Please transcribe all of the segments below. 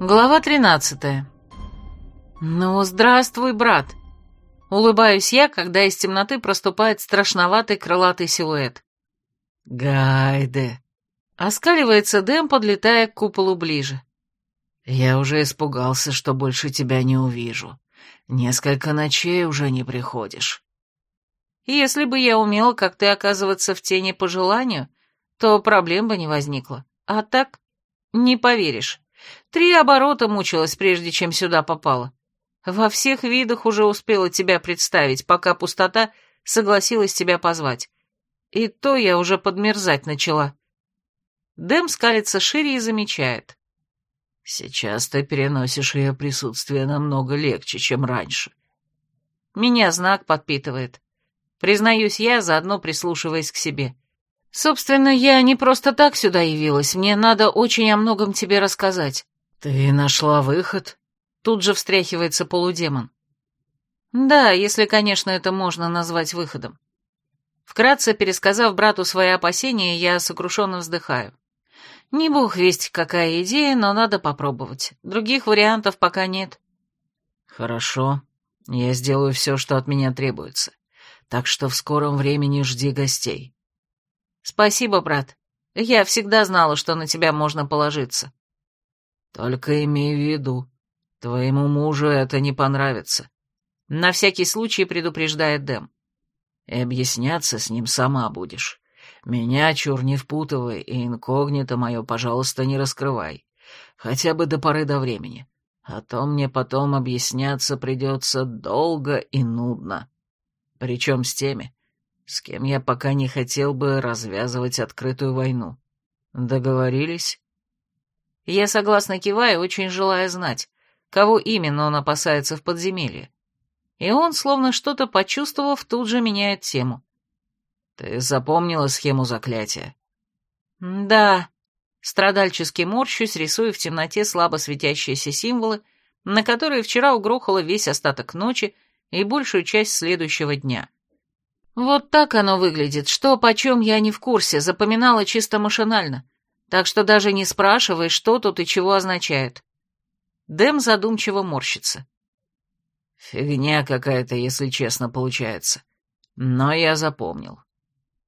Глава 13. Ну, здравствуй, брат. Улыбаюсь я, когда из темноты проступает страшноватый крылатый силуэт. Гайде. Оскаливается Дэм, подлетая к куполу ближе. Я уже испугался, что больше тебя не увижу. Несколько ночей уже не приходишь. Если бы я умела, как ты, оказываться в тени по желанию, то проблем бы не возникло. А так, не поверишь. Три оборота мучилась, прежде чем сюда попала. Во всех видах уже успела тебя представить, пока пустота согласилась тебя позвать. И то я уже подмерзать начала. Дэм скалится шире и замечает. Сейчас ты переносишь ее присутствие намного легче, чем раньше. Меня знак подпитывает. Признаюсь я, заодно прислушиваясь к себе. Собственно, я не просто так сюда явилась, мне надо очень о многом тебе рассказать. «Ты нашла выход?» Тут же встряхивается полудемон. Да, если, конечно, это можно назвать выходом. Вкратце пересказав брату свои опасения, я сокрушенно вздыхаю. Не бог весть, какая идея, но надо попробовать. Других вариантов пока нет. Хорошо. Я сделаю все, что от меня требуется. Так что в скором времени жди гостей. Спасибо, брат. Я всегда знала, что на тебя можно положиться. Только имей в виду, твоему мужу это не понравится. На всякий случай предупреждает Дэм. И объясняться с ним сама будешь. Меня чур не впутывай, и инкогнито мое, пожалуйста, не раскрывай. Хотя бы до поры до времени. А то мне потом объясняться придется долго и нудно. Причем с теми, с кем я пока не хотел бы развязывать открытую войну. Договорились? Я согласно киваю, очень желая знать, кого именно он опасается в подземелье. И он, словно что-то почувствовав, тут же меняет тему. «Ты запомнила схему заклятия?» «Да». Страдальчески морщусь, рисуя в темноте слабо светящиеся символы, на которые вчера угрохало весь остаток ночи и большую часть следующего дня. Вот так оно выглядит, что почем я не в курсе, запоминала чисто машинально так что даже не спрашивай, что тут и чего означает. Дэм задумчиво морщится. Фигня какая-то, если честно, получается. Но я запомнил.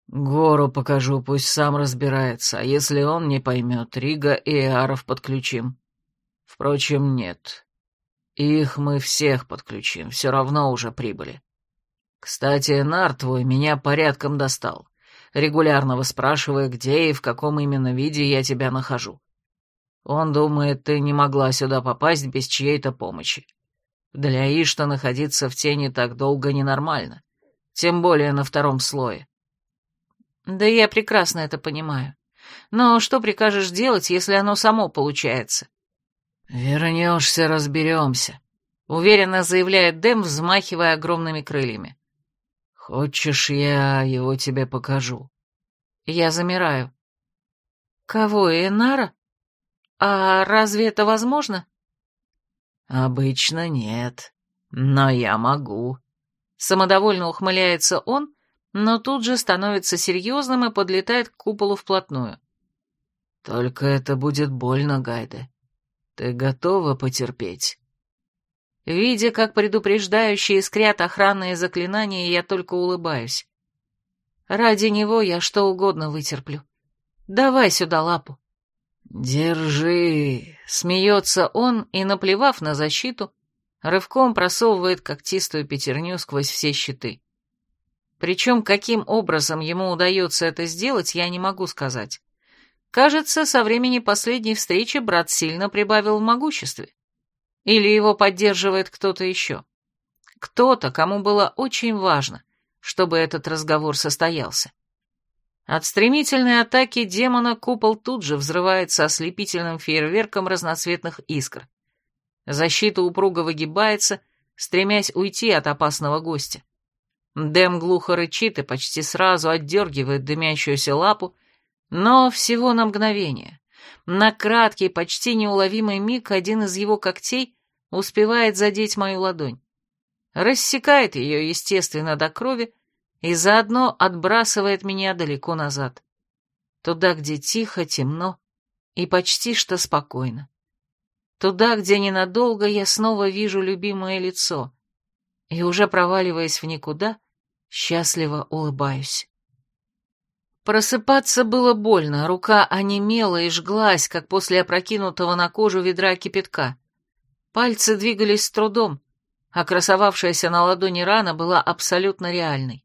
Гору покажу, пусть сам разбирается, а если он не поймет, Рига и Эаров подключим. Впрочем, нет. Их мы всех подключим, все равно уже прибыли. Кстати, Нар твой меня порядком достал регулярно выспрашивая, где и в каком именно виде я тебя нахожу. Он думает, ты не могла сюда попасть без чьей-то помощи. Для Ишта находиться в тени так долго ненормально, тем более на втором слое. Да я прекрасно это понимаю. Но что прикажешь делать, если оно само получается? Вернешься, разберемся, уверенно заявляет Дэм, взмахивая огромными крыльями. «Хочешь, я его тебе покажу?» Я замираю. «Кого, Энара? А разве это возможно?» «Обычно нет, но я могу». Самодовольно ухмыляется он, но тут же становится серьезным и подлетает к куполу вплотную. «Только это будет больно, Гайде. Ты готова потерпеть?» Видя, как предупреждающие искрят охранные заклинания, я только улыбаюсь. Ради него я что угодно вытерплю. Давай сюда лапу. «Держи!» — смеется он и, наплевав на защиту, рывком просовывает когтистую пятерню сквозь все щиты. Причем каким образом ему удается это сделать, я не могу сказать. Кажется, со времени последней встречи брат сильно прибавил в могуществе. Или его поддерживает кто-то еще? Кто-то, кому было очень важно, чтобы этот разговор состоялся. От стремительной атаки демона купол тут же взрывается ослепительным фейерверком разноцветных искр. Защита упруго выгибается, стремясь уйти от опасного гостя. Дэм глухо рычит и почти сразу отдергивает дымящуюся лапу, но всего на мгновение. На краткий, почти неуловимый миг один из его когтей успевает задеть мою ладонь. Рассекает ее, естественно, до крови и заодно отбрасывает меня далеко назад. Туда, где тихо, темно и почти что спокойно. Туда, где ненадолго я снова вижу любимое лицо. И уже проваливаясь в никуда, счастливо улыбаюсь. Просыпаться было больно, рука онемела и жглась, как после опрокинутого на кожу ведра кипятка. Пальцы двигались с трудом, а красовавшаяся на ладони рана была абсолютно реальной.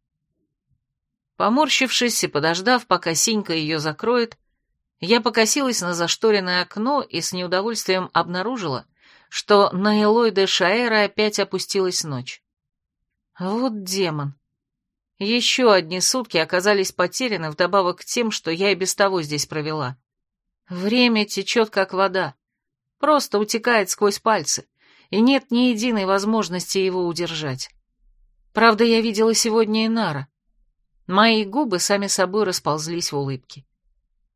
Поморщившись и подождав, пока Синька ее закроет, я покосилась на зашторенное окно и с неудовольствием обнаружила, что на Элой де Шаэра опять опустилась ночь. Вот демон. Еще одни сутки оказались потеряны вдобавок к тем, что я и без того здесь провела. Время течет, как вода. Просто утекает сквозь пальцы, и нет ни единой возможности его удержать. Правда, я видела сегодня Инара. Мои губы сами собой расползлись в улыбке.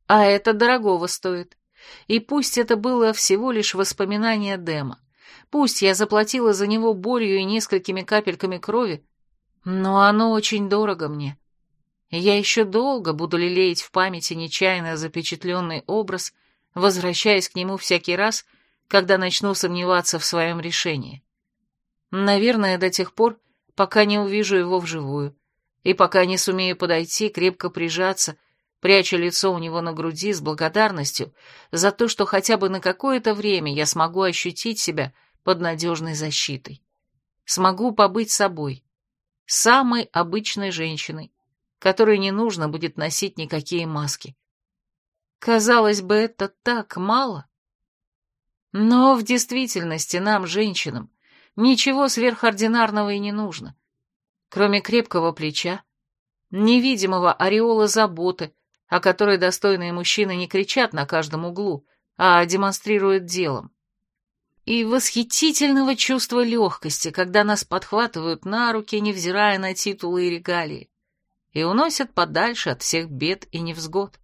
А это дорогого стоит. И пусть это было всего лишь воспоминание Дема, пусть я заплатила за него болью и несколькими капельками крови, но оно очень дорого мне. Я еще долго буду лелеять в памяти нечаянно запечатленный образ, возвращаясь к нему всякий раз, когда начну сомневаться в своем решении. Наверное, до тех пор, пока не увижу его вживую, и пока не сумею подойти, крепко прижаться — пряча лицо у него на груди с благодарностью за то, что хотя бы на какое-то время я смогу ощутить себя под надежной защитой. Смогу побыть собой, самой обычной женщиной, которой не нужно будет носить никакие маски. Казалось бы, это так мало. Но в действительности нам, женщинам, ничего сверхординарного и не нужно. Кроме крепкого плеча, невидимого ореола заботы, о которой достойные мужчины не кричат на каждом углу, а демонстрируют делом. И восхитительного чувства легкости, когда нас подхватывают на руки, невзирая на титулы и регалии, и уносят подальше от всех бед и невзгод.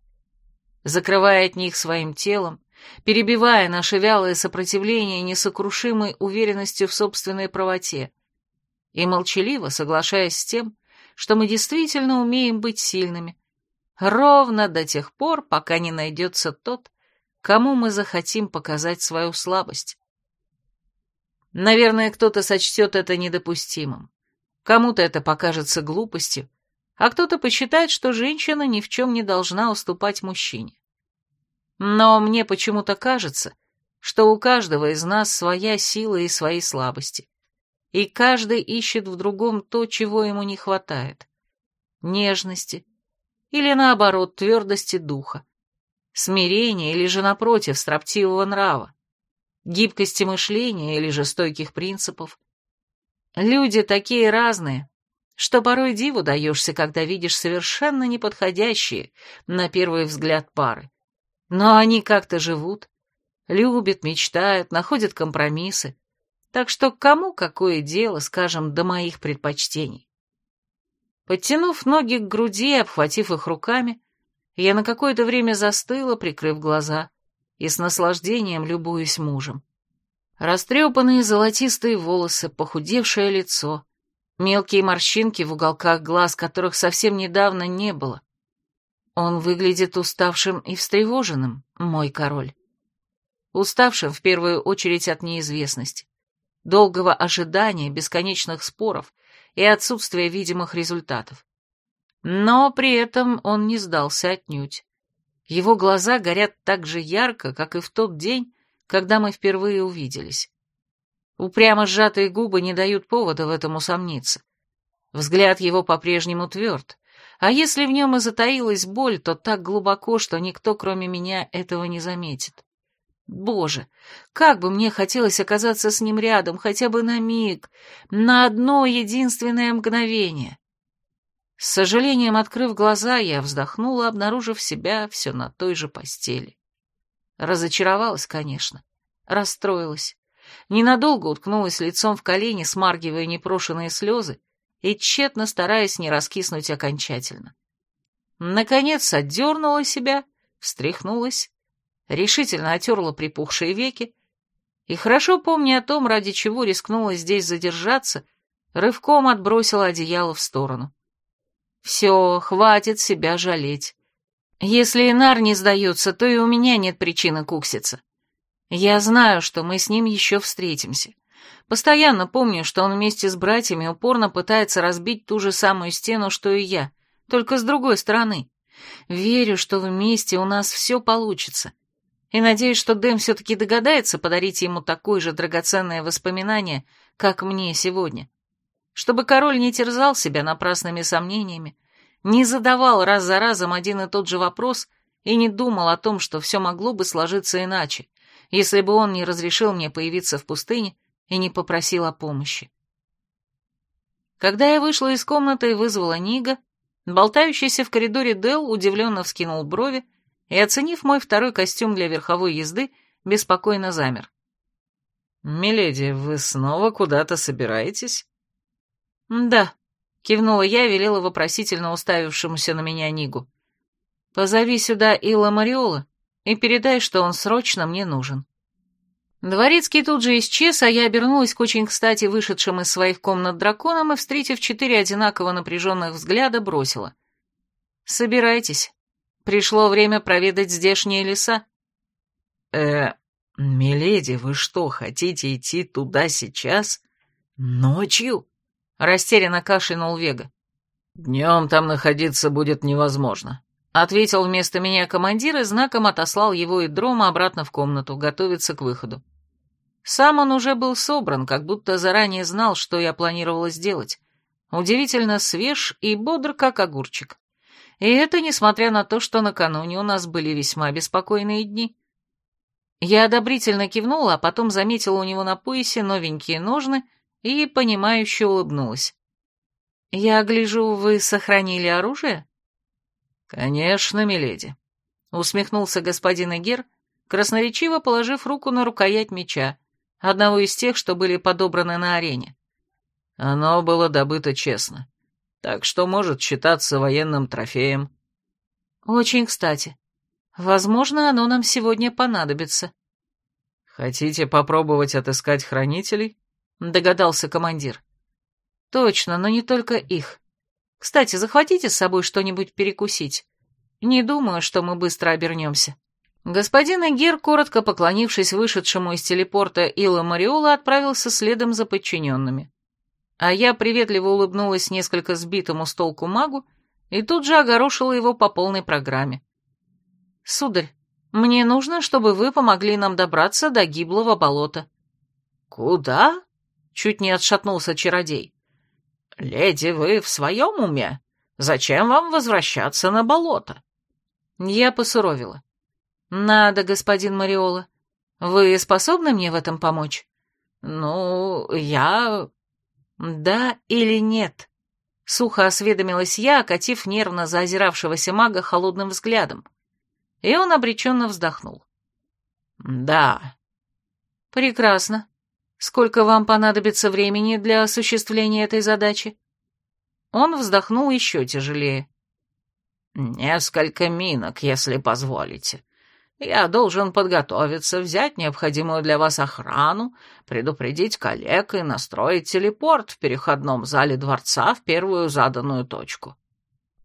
Закрывая от них своим телом, перебивая наше вялое сопротивление несокрушимой уверенностью в собственной правоте, и молчаливо соглашаясь с тем, что мы действительно умеем быть сильными, Ровно до тех пор, пока не найдется тот, кому мы захотим показать свою слабость. Наверное, кто-то сочтет это недопустимым. Кому-то это покажется глупостью, а кто-то посчитает, что женщина ни в чем не должна уступать мужчине. Но мне почему-то кажется, что у каждого из нас своя сила и свои слабости, и каждый ищет в другом то, чего ему не хватает. Нежности, или, наоборот, твердости духа, смирения или же, напротив, строптивого нрава, гибкости мышления или же стойких принципов. Люди такие разные, что порой диву даешься, когда видишь совершенно неподходящие, на первый взгляд, пары. Но они как-то живут, любят, мечтают, находят компромиссы. Так что кому какое дело, скажем, до моих предпочтений? Подтянув ноги к груди, обхватив их руками, я на какое-то время застыла, прикрыв глаза, и с наслаждением любуюсь мужем. Растрепанные золотистые волосы, похудевшее лицо, мелкие морщинки в уголках глаз, которых совсем недавно не было. Он выглядит уставшим и встревоженным, мой король. Уставшим в первую очередь от неизвестности, долгого ожидания, бесконечных споров — и отсутствие видимых результатов. Но при этом он не сдался отнюдь. Его глаза горят так же ярко, как и в тот день, когда мы впервые увиделись. Упрямо сжатые губы не дают повода в этом усомниться. Взгляд его по-прежнему тверд, а если в нем и затаилась боль, то так глубоко, что никто, кроме меня, этого не заметит. Боже, как бы мне хотелось оказаться с ним рядом, хотя бы на миг, на одно единственное мгновение. С сожалением открыв глаза, я вздохнула, обнаружив себя все на той же постели. Разочаровалась, конечно, расстроилась. Ненадолго уткнулась лицом в колени, смаргивая непрошенные слезы и тщетно стараясь не раскиснуть окончательно. Наконец отдернула себя, встряхнулась решительно отерла припухшие веки и, хорошо помня о том, ради чего рискнула здесь задержаться, рывком отбросила одеяло в сторону. Все, хватит себя жалеть. Если Инар не сдается, то и у меня нет причины кукситься. Я знаю, что мы с ним еще встретимся. Постоянно помню, что он вместе с братьями упорно пытается разбить ту же самую стену, что и я, только с другой стороны. Верю, что вместе у нас все получится. И надеюсь, что Дэм все-таки догадается подарить ему такое же драгоценное воспоминание, как мне сегодня. Чтобы король не терзал себя напрасными сомнениями, не задавал раз за разом один и тот же вопрос и не думал о том, что все могло бы сложиться иначе, если бы он не разрешил мне появиться в пустыне и не попросил о помощи. Когда я вышла из комнаты и вызвала Нига, болтающийся в коридоре Дел удивленно вскинул брови и, оценив мой второй костюм для верховой езды, беспокойно замер. «Миледи, вы снова куда-то собираетесь?» «Да», — кивнула я велела вопросительно уставившемуся на меня Нигу. «Позови сюда Илла Мариола и передай, что он срочно мне нужен». Дворецкий тут же исчез, а я обернулась к очень кстати вышедшим из своих комнат драконам и, встретив четыре одинаково напряженных взгляда, бросила. «Собирайтесь. Пришло время проведать здешние леса». «Э, миледи, вы что, хотите идти туда сейчас? Ночью?» — растерянно кашлянул Вега. «Днем там находиться будет невозможно», — ответил вместо меня командир и знаком отослал его и Дрома обратно в комнату, готовиться к выходу. Сам он уже был собран, как будто заранее знал, что я планировала сделать. Удивительно свеж и бодр, как огурчик. И это несмотря на то, что накануне у нас были весьма беспокойные дни. Я одобрительно кивнула, а потом заметила у него на поясе новенькие ножны и, понимающе улыбнулась. «Я гляжу, вы сохранили оружие?» «Конечно, миледи», — усмехнулся господин Эгер, красноречиво положив руку на рукоять меча, одного из тех, что были подобраны на арене. Оно было добыто честно, так что может считаться военным трофеем. Очень кстати. Возможно, оно нам сегодня понадобится. Хотите попробовать отыскать хранителей? Догадался командир. Точно, но не только их. Кстати, захватите с собой что-нибудь перекусить. Не думаю, что мы быстро обернемся. Господин Эгер, коротко поклонившись вышедшему из телепорта Илла Мариола, отправился следом за подчиненными. А я приветливо улыбнулась несколько сбитому с толку магу и тут же огорошила его по полной программе. «Сударь, мне нужно, чтобы вы помогли нам добраться до гиблого болота». «Куда?» — чуть не отшатнулся чародей. «Леди, вы в своем уме? Зачем вам возвращаться на болото?» Я посуровила. «Надо, господин Мариола. Вы способны мне в этом помочь?» «Ну, я...» «Да или нет?» Сухо осведомилась я, окатив нервно заозиравшегося мага холодным взглядом. И он обреченно вздохнул. «Да». «Прекрасно. Сколько вам понадобится времени для осуществления этой задачи?» Он вздохнул еще тяжелее. «Несколько минок, если позволите. Я должен подготовиться, взять необходимую для вас охрану, предупредить коллег и настроить телепорт в переходном зале дворца в первую заданную точку.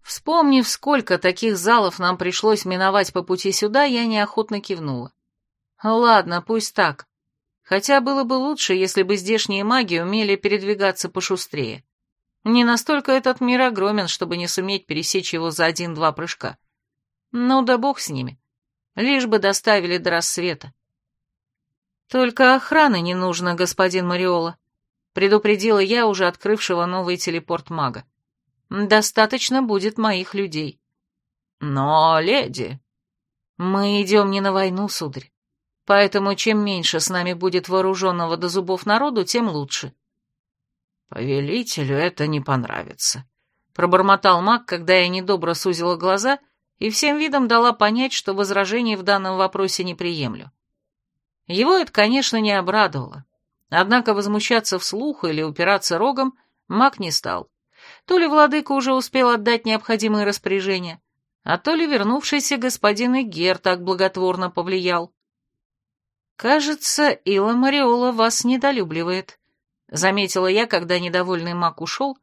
Вспомнив, сколько таких залов нам пришлось миновать по пути сюда, я неохотно кивнула. Ладно, пусть так. Хотя было бы лучше, если бы здешние маги умели передвигаться пошустрее. Не настолько этот мир огромен, чтобы не суметь пересечь его за один-два прыжка. Ну да бог с ними лишь бы доставили до рассвета. «Только охраны не нужно, господин Мариола», — предупредила я уже открывшего новый телепорт мага. «Достаточно будет моих людей». «Но, леди...» «Мы идем не на войну, сударь. Поэтому чем меньше с нами будет вооруженного до зубов народу, тем лучше». «Повелителю это не понравится», — пробормотал маг, когда я недобро сузила глаза и всем видом дала понять, что возражений в данном вопросе не приемлю. Его это, конечно, не обрадовало. Однако возмущаться вслух или упираться рогом маг не стал. То ли владыка уже успел отдать необходимые распоряжения, а то ли вернувшийся господин Игер так благотворно повлиял. «Кажется, Ила Мариола вас недолюбливает», — заметила я, когда недовольный маг ушел,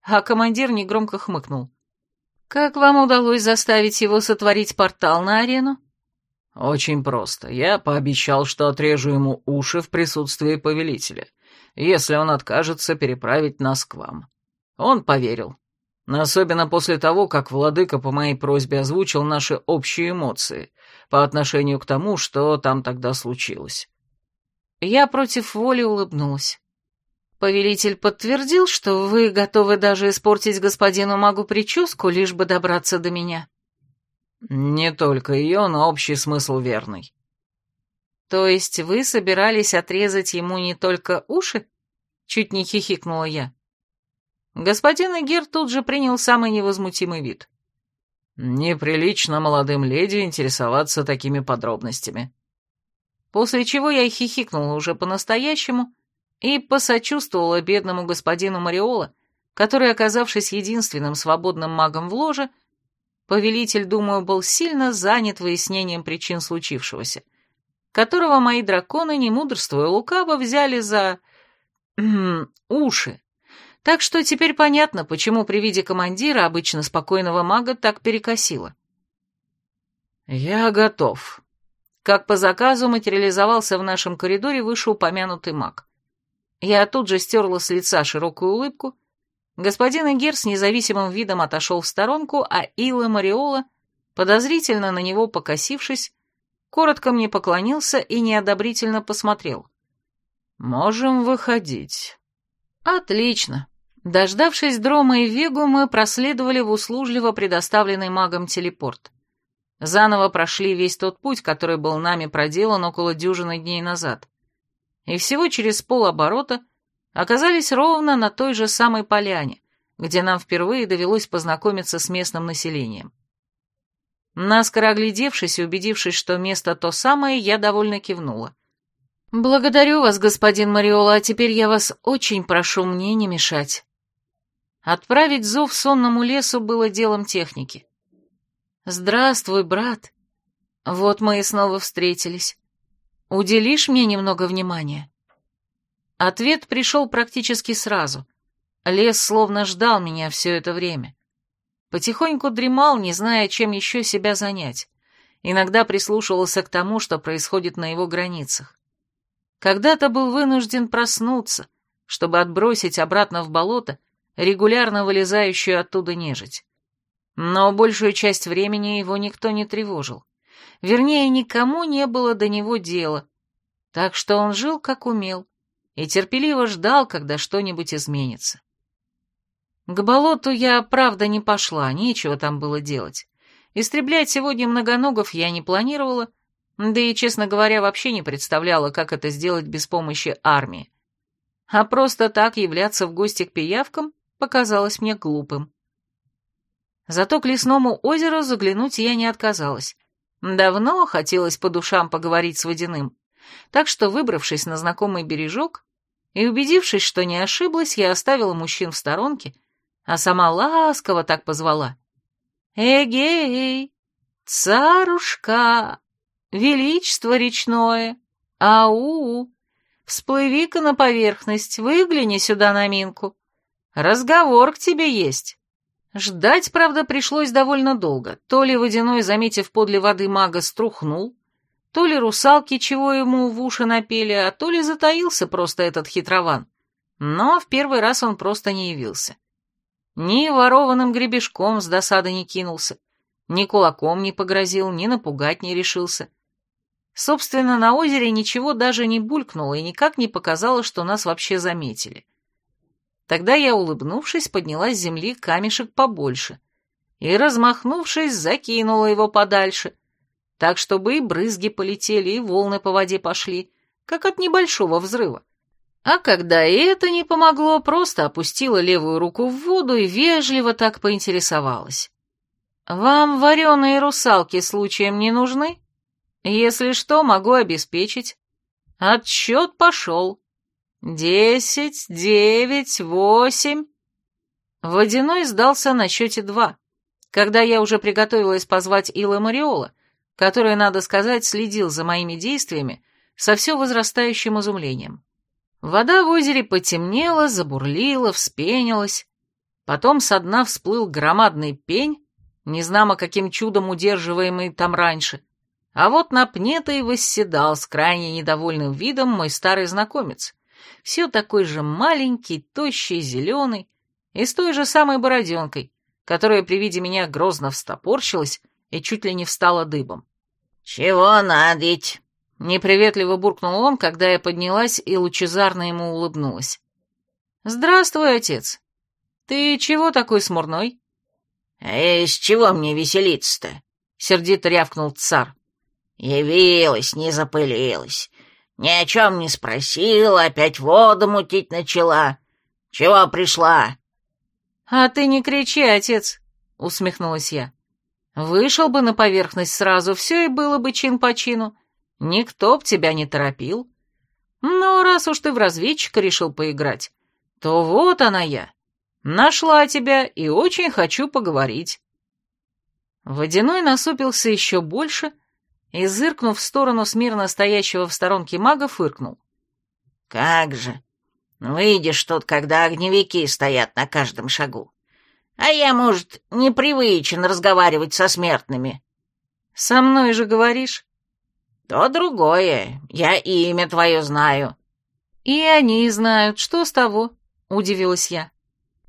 а командир негромко хмыкнул. «Как вам удалось заставить его сотворить портал на арену?» «Очень просто. Я пообещал, что отрежу ему уши в присутствии повелителя, если он откажется переправить нас к вам. Он поверил. Особенно после того, как владыка по моей просьбе озвучил наши общие эмоции по отношению к тому, что там тогда случилось». Я против воли улыбнулась. Повелитель подтвердил, что вы готовы даже испортить господину магу прическу, лишь бы добраться до меня. Не только ее, но общий смысл верный. То есть вы собирались отрезать ему не только уши? Чуть не хихикнула я. Господин Эгер тут же принял самый невозмутимый вид. Неприлично молодым леди интересоваться такими подробностями. После чего я хихикнула уже по-настоящему и посочувствовала бедному господину Мариола, который, оказавшись единственным свободным магом в ложе, повелитель, думаю, был сильно занят выяснением причин случившегося, которого мои драконы, не мудрствуя лукаво, взяли за... уши. Так что теперь понятно, почему при виде командира обычно спокойного мага так перекосило. «Я готов», как по заказу материализовался в нашем коридоре вышеупомянутый маг. Я тут же стерла с лица широкую улыбку. Господин Эгер с независимым видом отошел в сторонку, а Илла Мариола, подозрительно на него покосившись, коротко мне поклонился и неодобрительно посмотрел. «Можем выходить». «Отлично». Дождавшись Дрома и Вегу, мы проследовали в услужливо предоставленный магом телепорт. Заново прошли весь тот путь, который был нами проделан около дюжины дней назад и всего через полоборота оказались ровно на той же самой поляне, где нам впервые довелось познакомиться с местным населением. Наскоро оглядевшись и убедившись, что место то самое, я довольно кивнула. «Благодарю вас, господин Мариола, а теперь я вас очень прошу мне не мешать». Отправить зов сонному лесу было делом техники. «Здравствуй, брат. Вот мы и снова встретились. Уделишь мне немного внимания?» Ответ пришел практически сразу. Лес словно ждал меня все это время. Потихоньку дремал, не зная, чем еще себя занять. Иногда прислушивался к тому, что происходит на его границах. Когда-то был вынужден проснуться, чтобы отбросить обратно в болото регулярно вылезающую оттуда нежить. Но большую часть времени его никто не тревожил. Вернее, никому не было до него дела. Так что он жил, как умел, и терпеливо ждал, когда что-нибудь изменится. К болоту я, правда, не пошла, нечего там было делать. Истреблять сегодня многоногов я не планировала, да и, честно говоря, вообще не представляла, как это сделать без помощи армии. А просто так являться в гости к пиявкам показалось мне глупым. Зато к лесному озеру заглянуть я не отказалась. Давно хотелось по душам поговорить с водяным, так что, выбравшись на знакомый бережок и убедившись, что не ошиблась, я оставила мужчин в сторонке, а сама ласково так позвала. «Эгей, царушка, величество речное, ау, всплыви-ка на поверхность, выгляни сюда на минку, разговор к тебе есть». Ждать, правда, пришлось довольно долго. То ли водяной, заметив подле воды мага, струхнул, то ли русалки чего ему в уши напели, а то ли затаился просто этот хитрован. Но в первый раз он просто не явился. Ни ворованным гребешком с досады не кинулся, ни кулаком не погрозил, ни напугать не решился. Собственно, на озере ничего даже не булькнуло и никак не показало, что нас вообще заметили. Тогда я, улыбнувшись, подняла с земли камешек побольше и, размахнувшись, закинула его подальше, так, чтобы и брызги полетели, и волны по воде пошли, как от небольшого взрыва. А когда и это не помогло, просто опустила левую руку в воду и вежливо так поинтересовалась. «Вам вареные русалки случаем не нужны? Если что, могу обеспечить. Отсчет пошел». Десять, девять, восемь. Водяной сдался на счете два, когда я уже приготовилась позвать Илла Мариола, который, надо сказать, следил за моими действиями со все возрастающим изумлением. Вода в озере потемнела, забурлила, вспенилась. Потом со дна всплыл громадный пень, незнамо каким чудом удерживаемый там раньше, А вот на пне-то и восседал с крайне недовольным видом мой старый знакомец. Все такой же маленький, тощий, зеленый и с той же самой бороденкой, которая при виде меня грозно встопорщилась и чуть ли не встала дыбом. «Чего надеть?» — неприветливо буркнул он, когда я поднялась и лучезарно ему улыбнулась. «Здравствуй, отец. Ты чего такой смурной?» «А из чего мне веселиться-то?» — сердито рявкнул цар. «Явилась, не запылилась. Ни о чем не спросила, опять воду мутить начала. Чего пришла?» «А ты не кричи, отец», — усмехнулась я. «Вышел бы на поверхность сразу, все и было бы чин по чину. Никто б тебя не торопил. Но раз уж ты в разведчика решил поиграть, то вот она я. Нашла тебя и очень хочу поговорить». Водяной насупился еще больше и, зыркнув в сторону смирно стоящего в сторонке мага, фыркнул. «Как же! Выйдешь тут, когда огневики стоят на каждом шагу. А я, может, непривычен разговаривать со смертными». «Со мной же говоришь?» «То другое. Я имя твое знаю». «И они знают. Что с того?» — удивилась я.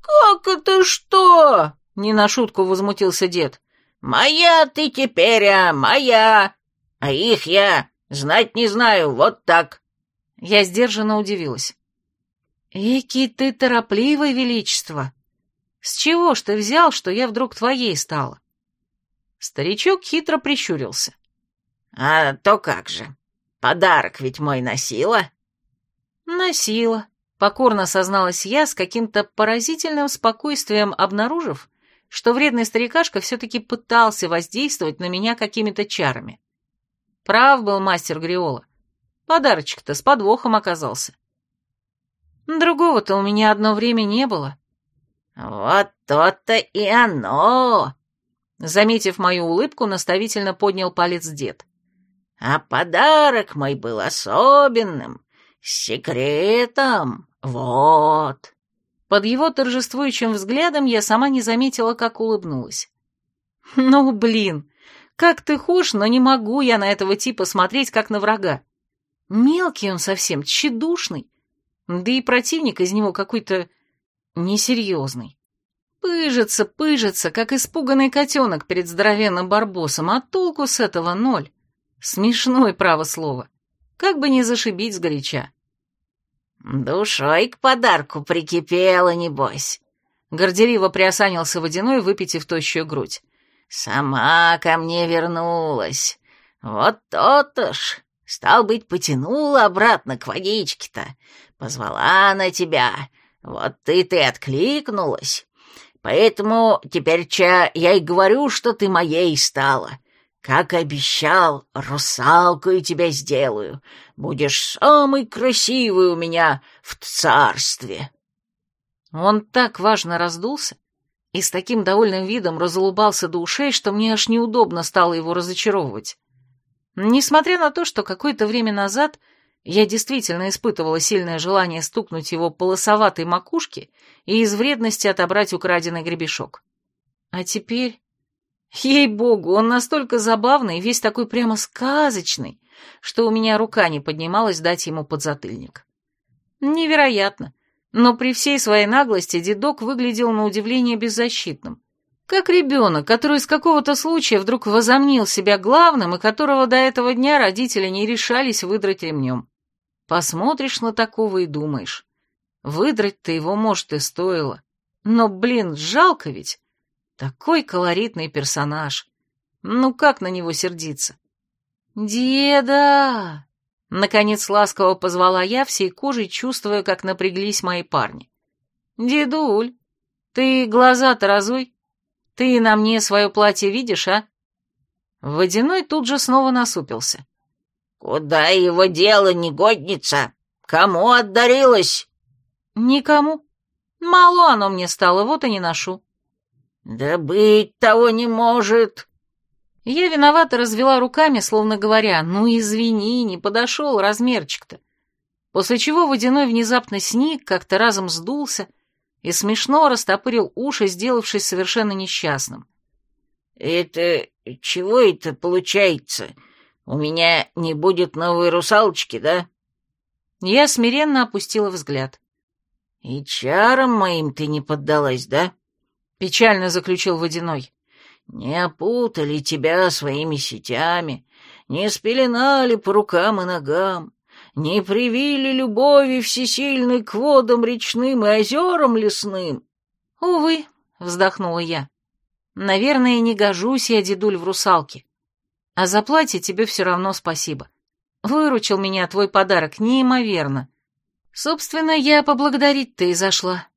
«Как это что?» — не на шутку возмутился дед. «Моя ты теперь, а моя! А их я знать не знаю, вот так». Я сдержанно удивилась. «Эки ты торопливый, Величество! С чего ж ты взял, что я вдруг твоей стала?» Старичок хитро прищурился. «А то как же, подарок ведь мой носила?» «Носила», — покорно созналась я с каким-то поразительным спокойствием, обнаружив, что вредный старикашка все-таки пытался воздействовать на меня какими-то чарами. Прав был мастер Гриола. Подарочек-то с подвохом оказался. Другого-то у меня одно время не было. Вот то-то и оно. Заметив мою улыбку, наставительно поднял палец дед. А подарок мой был особенным, с секретом, вот. Под его торжествующим взглядом я сама не заметила, как улыбнулась. Ну, блин, как ты хошь, но не могу я на этого типа смотреть, как на врага. Мелкий он совсем, тщедушный, да и противник из него какой-то несерьезный. Пыжится, пыжится, как испуганный котенок перед здоровенным барбосом, а толку с этого ноль. Смешной, право слово. Как бы не зашибить сгоряча. «Душой к подарку прикипела, небось», — горделиво приосанился водяной, выпитив тощую грудь. «Сама ко мне вернулась. Вот то-то ж. Стал быть, потянула обратно к водичке-то. Позвала на тебя. Вот ты ты откликнулась. Поэтому теперь-ча я и говорю, что ты моей стала. Как обещал, русалкой тебя сделаю. Будешь самый красивый у меня в царстве. Он так важно раздулся и с таким довольным видом разулыбался до ушей, что мне аж неудобно стало его разочаровывать. Несмотря на то, что какое-то время назад я действительно испытывала сильное желание стукнуть его по лосоватой макушке и из вредности отобрать украденный гребешок. А теперь... Ей-богу, он настолько забавный, весь такой прямо сказочный, что у меня рука не поднималась дать ему подзатыльник. Невероятно, но при всей своей наглости дедок выглядел на удивление беззащитным. Как ребенок, который из какого-то случая вдруг возомнил себя главным и которого до этого дня родители не решались выдрать ремнем. Посмотришь на такого и думаешь. Выдрать-то его, может, и стоило. Но, блин, жалко ведь. Такой колоритный персонаж. Ну как на него сердиться? «Деда!» Наконец ласково позвала я, всей кожей чувствуя, как напряглись мои парни. «Дедуль, ты глаза-то разуй. Ты на мне свое платье видишь, а?» Водяной тут же снова насупился. «Куда его дело, негодница? Кому отдарилась?» «Никому. Мало оно мне стало, вот и не ношу». «Да быть того не может!» Я виновато развела руками, словно говоря, «Ну, извини, не подошел размерчик-то». После чего водяной внезапно сник, как-то разом сдулся и смешно растопырил уши, сделавшись совершенно несчастным. «Это чего это получается? У меня не будет новой русалочки, да?» Я смиренно опустила взгляд. «И чарам моим ты не поддалась, да?» — печально заключил Водяной. «Не опутали тебя своими сетями, не спеленали по рукам и ногам, не привили любови всесильной к водам речным и озерам лесным». «Увы», — вздохнула я. «Наверное, не гожусь я, дедуль, в русалке. А за платье тебе все равно спасибо. Выручил меня твой подарок неимоверно. Собственно, я поблагодарить-то и зашла».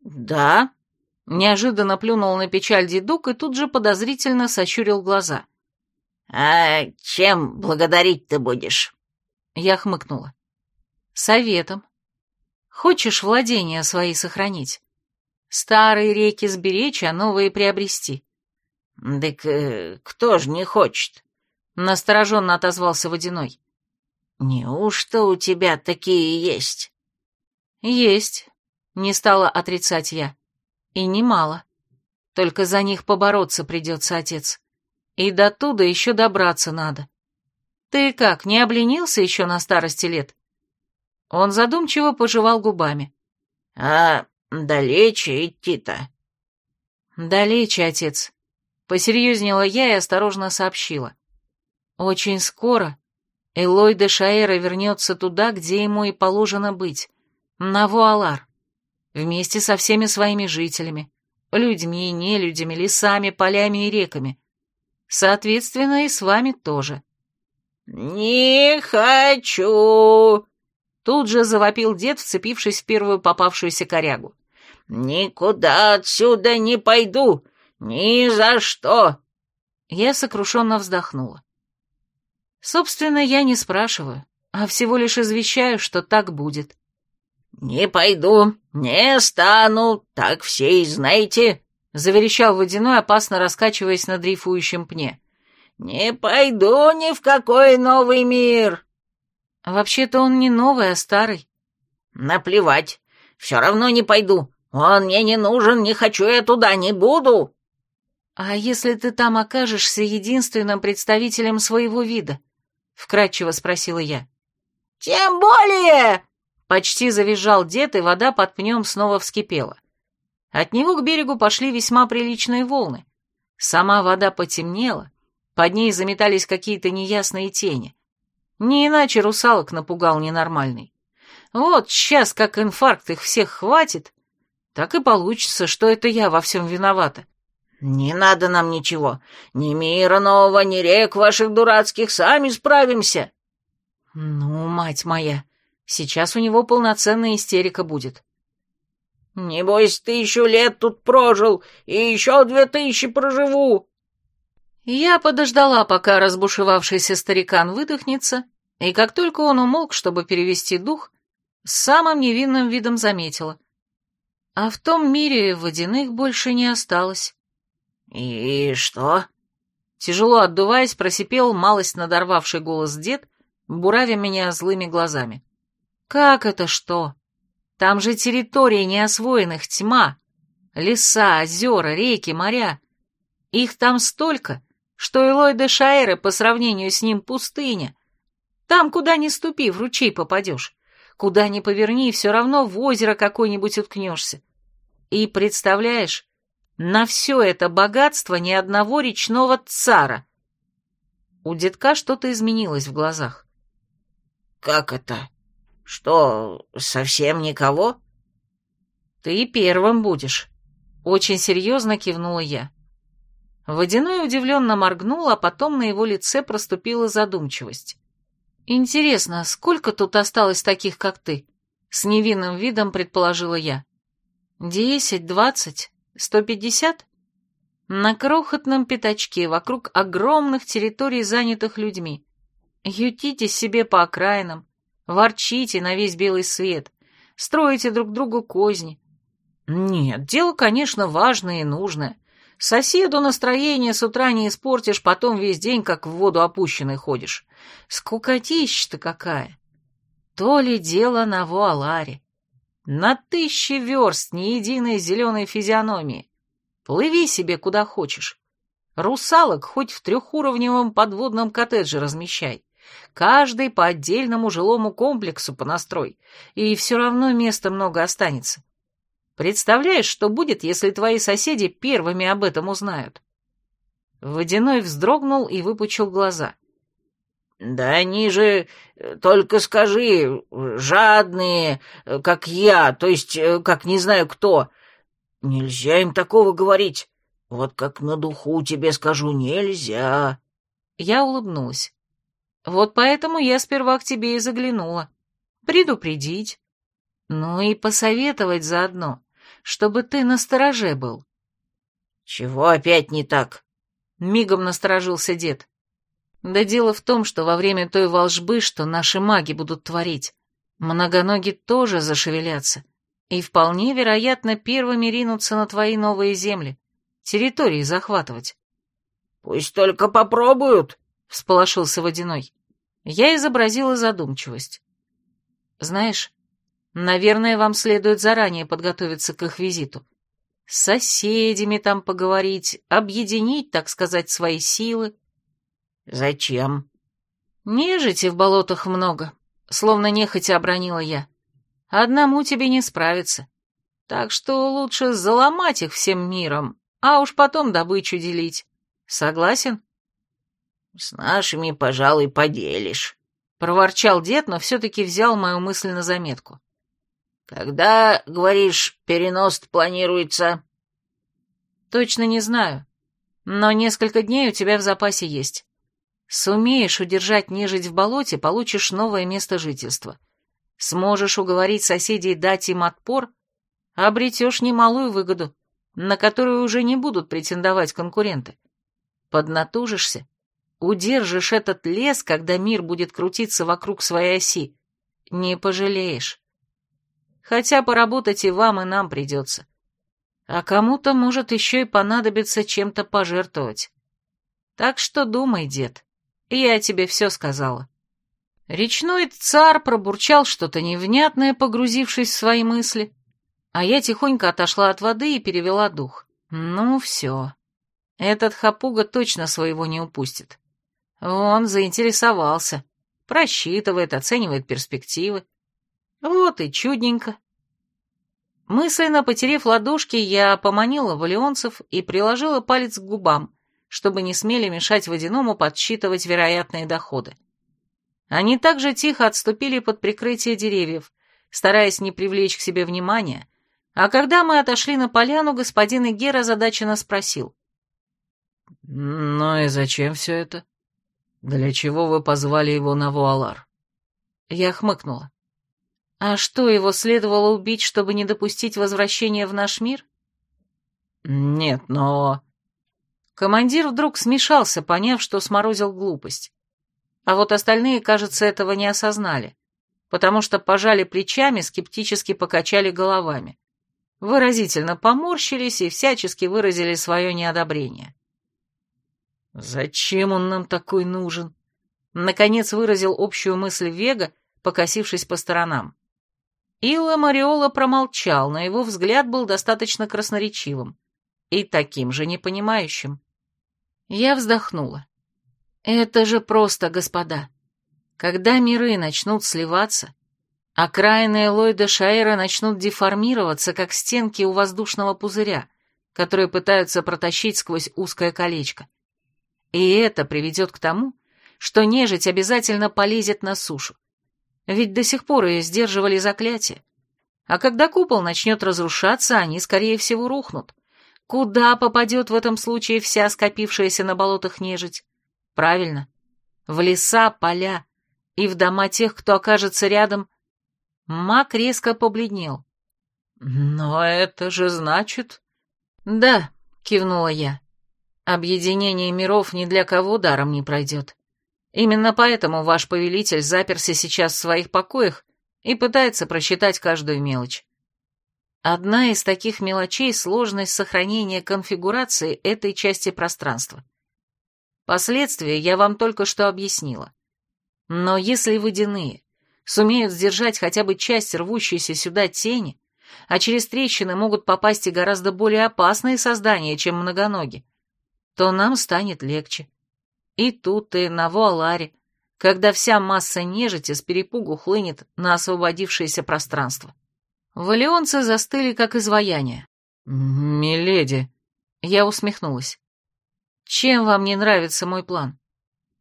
«Да?» Неожиданно плюнул на печаль дедук и тут же подозрительно сощурил глаза. «А чем благодарить ты будешь?» Я хмыкнула. «Советом. Хочешь владения свои сохранить? Старые реки сберечь, а новые приобрести». «Так э, кто ж не хочет?» Настороженно отозвался Водяной. «Неужто у тебя такие есть?» «Есть», — не стала отрицать я. И немало. Только за них побороться придется, отец. И до туда еще добраться надо. Ты как, не обленился еще на старости лет? Он задумчиво пожевал губами. А далече идти-то? Далече, отец. Посерьезнела я и осторожно сообщила. Очень скоро Элой де Шаэра вернется туда, где ему и положено быть, на Вуалар вместе со всеми своими жителями, людьми, нелюдями, лесами, полями и реками. Соответственно, и с вами тоже. «Не хочу!» Тут же завопил дед, вцепившись в первую попавшуюся корягу. «Никуда отсюда не пойду! Ни за что!» Я сокрушенно вздохнула. Собственно, я не спрашиваю, а всего лишь извещаю, что так будет. «Не пойду, не стану, так все и знаете», — заверещал водяной, опасно раскачиваясь на дрейфующем пне. «Не пойду ни в какой новый мир». «Вообще-то он не новый, а старый». «Наплевать, все равно не пойду. Он мне не нужен, не хочу я туда, не буду». «А если ты там окажешься единственным представителем своего вида?» — вкратчиво спросила я. «Тем более!» Почти завизжал дед, и вода под пнем снова вскипела. От него к берегу пошли весьма приличные волны. Сама вода потемнела, под ней заметались какие-то неясные тени. Не иначе русалок напугал ненормальный. Вот сейчас, как инфаркт их всех хватит, так и получится, что это я во всем виновата. «Не надо нам ничего. Ни мира нового, ни рек ваших дурацких, сами справимся». «Ну, мать моя, Сейчас у него полноценная истерика будет. «Небось, тысячу лет тут прожил, и еще две тысячи проживу!» Я подождала, пока разбушевавшийся старикан выдохнется, и как только он умолк, чтобы перевести дух, с самым невинным видом заметила. А в том мире водяных больше не осталось. «И что?» Тяжело отдуваясь, просипел малость надорвавший голос дед, буравя меня злыми глазами. Как это что? Там же территории неосвоенных тьма. Леса, озера, реки, моря. Их там столько, что Элой де Шаэры по сравнению с ним пустыня. Там, куда ни ступи, в ручей попадешь. Куда ни поверни, все равно в озеро какое-нибудь уткнешься. И, представляешь, на все это богатство ни одного речного цара. У детка что-то изменилось в глазах. «Как это?» «Что, совсем никого?» «Ты первым будешь», — очень серьезно кивнула я. Водяной удивленно моргнул, а потом на его лице проступила задумчивость. «Интересно, сколько тут осталось таких, как ты?» — с невинным видом предположила я. «Десять, двадцать, сто пятьдесят?» На крохотном пятачке, вокруг огромных территорий, занятых людьми. Ютитесь себе по окраинам, ворчите на весь белый свет, строите друг другу козни. Нет, дело, конечно, важное и нужное. Соседу настроение с утра не испортишь, потом весь день как в воду опущенный ходишь. Скукотища-то какая! То ли дело на Вуаларе. На тысячи верст ни единой зеленой физиономии. Плыви себе куда хочешь. Русалок хоть в трехуровневом подводном коттедже размещай. Каждый по отдельному жилому комплексу понастрой, и все равно места много останется. Представляешь, что будет, если твои соседи первыми об этом узнают?» Водяной вздрогнул и выпучил глаза. «Да они же, э, только скажи, жадные, э, как я, то есть, э, как не знаю кто. Нельзя им такого говорить. Вот как на духу тебе скажу, нельзя». Я улыбнулась. «Вот поэтому я сперва к тебе и заглянула. Предупредить. Ну и посоветовать заодно, чтобы ты настороже был». «Чего опять не так?» Мигом насторожился дед. Да дело в том, что во время той волжбы, что наши маги будут творить, многоноги тоже зашевелятся, и вполне вероятно первыми ринутся на твои новые земли, территории захватывать. «Пусть только попробуют», — всполошился Водяной. Я изобразила задумчивость. «Знаешь, наверное, вам следует заранее подготовиться к их визиту. С соседями там поговорить, объединить, так сказать, свои силы. «Зачем?» «Нежити в болотах много», — словно нехотя обронила я. «Одному тебе не справиться. Так что лучше заломать их всем миром, а уж потом добычу делить. Согласен?» «С нашими, пожалуй, поделишь», — проворчал дед, но все-таки взял мою мысль на заметку. «Когда, говоришь, перенос планируется?» «Точно не знаю, но несколько дней у тебя в запасе есть. Сумеешь удержать нежить в болоте, получишь новое место жительства. Сможешь уговорить соседей дать им отпор, обретешь немалую выгоду, на которую уже не будут претендовать конкуренты. Поднатужишься, удержишь этот лес, когда мир будет крутиться вокруг своей оси. Не пожалеешь. Хотя поработать и вам, и нам придется. А кому-то может еще и понадобиться чем-то пожертвовать. Так что думай, дед. Я тебе все сказала. Речной царь пробурчал что-то невнятное, погрузившись в свои мысли, а я тихонько отошла от воды и перевела дух. Ну, все. Этот хапуга точно своего не упустит. Он заинтересовался, просчитывает, оценивает перспективы. Вот и чудненько. Мысленно потерев ладошки, я поманила валионцев и приложила палец к губам, чтобы не смели мешать водяному подсчитывать вероятные доходы. Они также тихо отступили под прикрытие деревьев, стараясь не привлечь к себе внимания, а когда мы отошли на поляну, господин Игер озадаченно спросил. «Ну и зачем все это? Для чего вы позвали его на Вуалар?» Я хмыкнула. «А что, его следовало убить, чтобы не допустить возвращения в наш мир?» «Нет, но...» Командир вдруг смешался, поняв, что сморозил глупость. А вот остальные, кажется, этого не осознали, потому что пожали плечами, скептически покачали головами. Выразительно поморщились и всячески выразили свое неодобрение. «Зачем он нам такой нужен?» Наконец выразил общую мысль Вега, покосившись по сторонам. Илла Мариола промолчал, но его взгляд был достаточно красноречивым и таким же непонимающим. Я вздохнула. Это же просто, господа. Когда миры начнут сливаться, окраины Элойда Шаэра начнут деформироваться, как стенки у воздушного пузыря, которые пытаются протащить сквозь узкое колечко. И это приведет к тому, что нежить обязательно полезет на сушу. Ведь до сих пор ее сдерживали заклятия. А когда купол начнет разрушаться, они, скорее всего, рухнут. Куда попадет в этом случае вся скопившаяся на болотах нежить? Правильно, в леса, поля и в дома тех, кто окажется рядом. Маг резко побледнел. «Но это же значит...» «Да», — кивнула я. «Объединение миров ни для кого даром не пройдет. Именно поэтому ваш повелитель заперся сейчас в своих покоях и пытается просчитать каждую мелочь. Одна из таких мелочей — сложность сохранения конфигурации этой части пространства. Последствия я вам только что объяснила. Но если водяные сумеют сдержать хотя бы часть рвущейся сюда тени, а через трещины могут попасть и гораздо более опасные создания, чем многоноги, то нам станет легче. И тут, и на Вуаларе, когда вся масса нежити с перепугу хлынет на освободившееся пространство. Валионцы застыли, как изваяние. «Миледи», — я усмехнулась. «Чем вам не нравится мой план?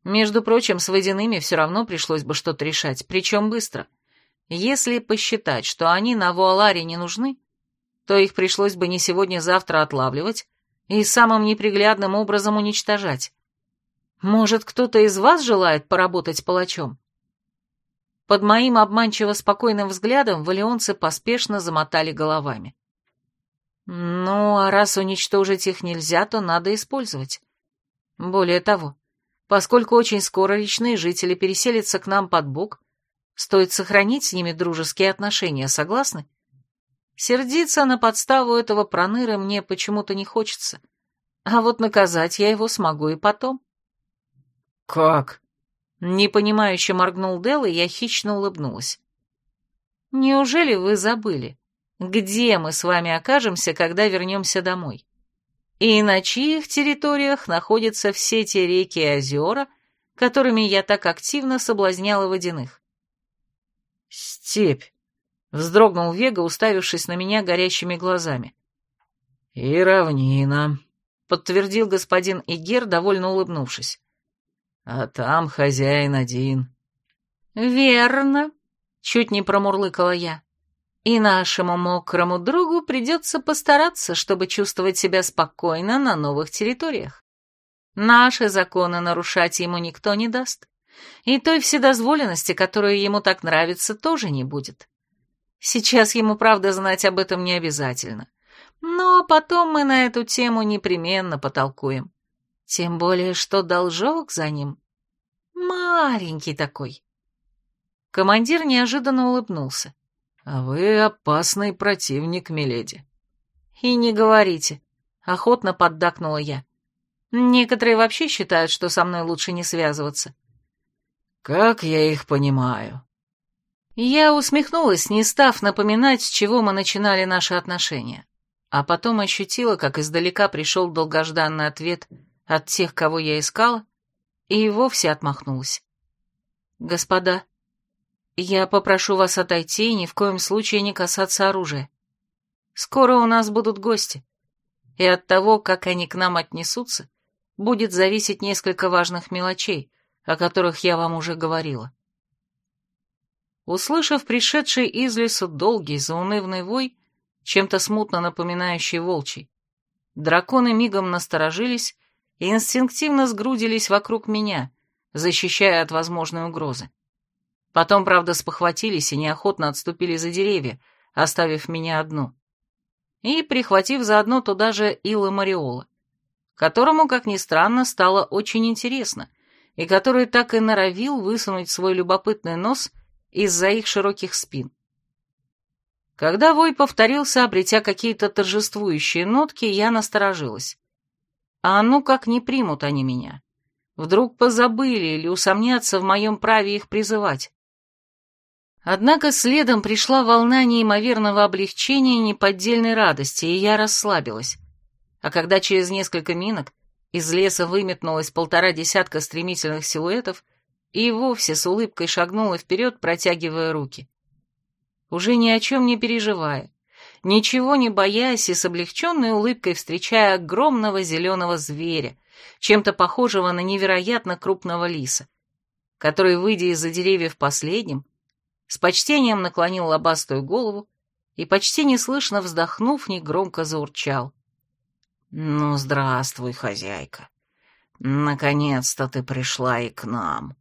Между прочим, с водяными все равно пришлось бы что-то решать, причем быстро. Если посчитать, что они на Вуаларе не нужны, то их пришлось бы не сегодня-завтра отлавливать и самым неприглядным образом уничтожать. Может, кто-то из вас желает поработать палачом? Под моим обманчиво спокойным взглядом валионцы поспешно замотали головами. Ну, а раз уничтожить их нельзя, то надо использовать. Более того, поскольку очень скоро речные жители переселятся к нам под бок, стоит сохранить с ними дружеские отношения, согласны? Сердиться на подставу этого проныры мне почему-то не хочется. А вот наказать я его смогу и потом. «Как?» Непонимающе моргнул Дел, и я хищно улыбнулась. «Неужели вы забыли, где мы с вами окажемся, когда вернемся домой? И на чьих территориях находятся все те реки и озера, которыми я так активно соблазняла водяных?» «Степь», — вздрогнул Вега, уставившись на меня горящими глазами. «И равнина», — подтвердил господин Игер, довольно улыбнувшись. А там хозяин один. Верно, чуть не промурлыкала я. И нашему мокрому другу придется постараться, чтобы чувствовать себя спокойно на новых территориях. Наши законы нарушать ему никто не даст. И той вседозволенности, которая ему так нравится, тоже не будет. Сейчас ему, правда, знать об этом не обязательно. Но потом мы на эту тему непременно потолкуем. Тем более, что должок за ним маленький такой. Командир неожиданно улыбнулся. «А вы опасный противник, миледи». «И не говорите», — охотно поддакнула я. «Некоторые вообще считают, что со мной лучше не связываться». «Как я их понимаю». Я усмехнулась, не став напоминать, с чего мы начинали наши отношения, а потом ощутила, как издалека пришел долгожданный ответ от тех, кого я искала, и вовсе отмахнулась. «Господа, я попрошу вас отойти и ни в коем случае не касаться оружия. Скоро у нас будут гости, и от того, как они к нам отнесутся, будет зависеть несколько важных мелочей, о которых я вам уже говорила». Услышав пришедший из лесу долгий заунывный вой, чем-то смутно напоминающий волчий, драконы мигом насторожились и инстинктивно сгрудились вокруг меня, защищая от возможной угрозы. Потом, правда, спохватились и неохотно отступили за деревья, оставив меня одну. И прихватив заодно туда же Илла Мариола, которому, как ни странно, стало очень интересно, и который так и норовил высунуть свой любопытный нос из-за их широких спин. Когда вой повторился, обретя какие-то торжествующие нотки, я насторожилась. А ну как не примут они меня? Вдруг позабыли или усомнятся в моем праве их призывать? Однако следом пришла волна неимоверного облегчения и неподдельной радости, и я расслабилась. А когда через несколько минок из леса выметнулось полтора десятка стремительных силуэтов, и вовсе с улыбкой шагнула вперед, протягивая руки. Уже ни о чем не переживая, ничего не боясь и с облегченной улыбкой встречая огромного зеленого зверя, чем-то похожего на невероятно крупного лиса, который, выйдя из-за деревьев последним, с почтением наклонил лобастую голову и, почти неслышно вздохнув, негромко заурчал. «Ну, здравствуй, хозяйка. Наконец-то ты пришла и к нам».